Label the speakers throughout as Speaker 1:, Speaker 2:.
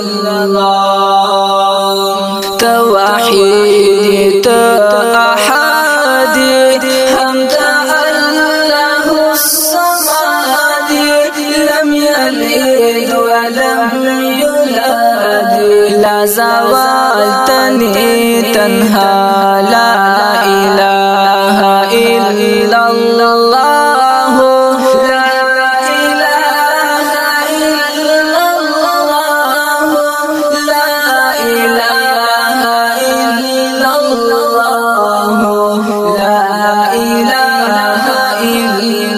Speaker 1: الله توحيد أحادي حمد الله الصمد لم يلد ولم يولد لا زوال تنها لا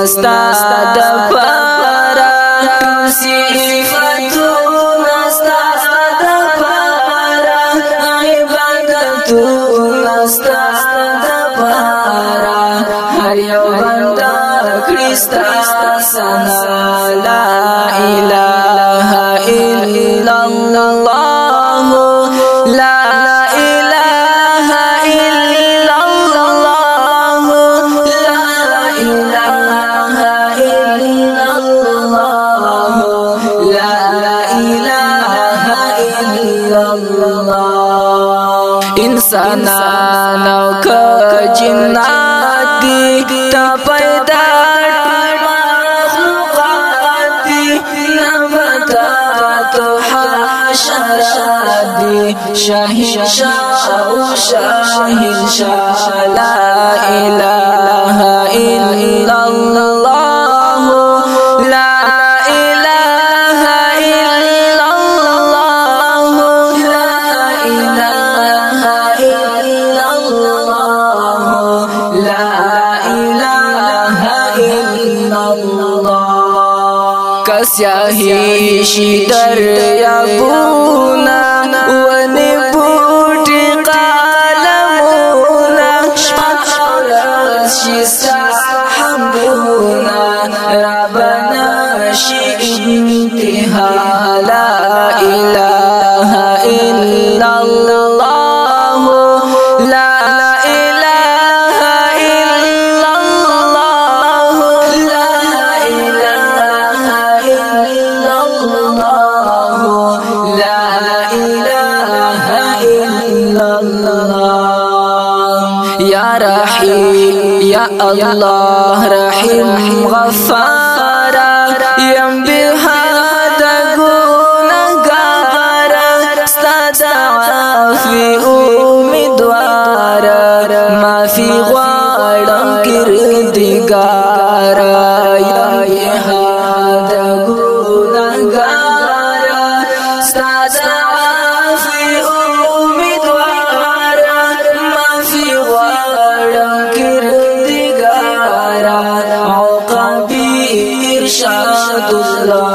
Speaker 1: نستا د پارا صفاتو نستا د پارا عبادتو نستا د پارا هر یو بندا کریستا سنا لا الله. انسانان أو جنات دي تا پیدا مخلوقات دي نباتات حشرات دي شاهين شاء شاهين شاء لا إله سیاهی شي دریابونه ونې پټې قلمونه شپه ورځ شي رحيم يا الله رحيم غفار يم بها دغونا غار استدا في امیدوار ما في غوړم کړ دیګار love.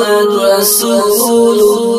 Speaker 1: محمد رسول الله.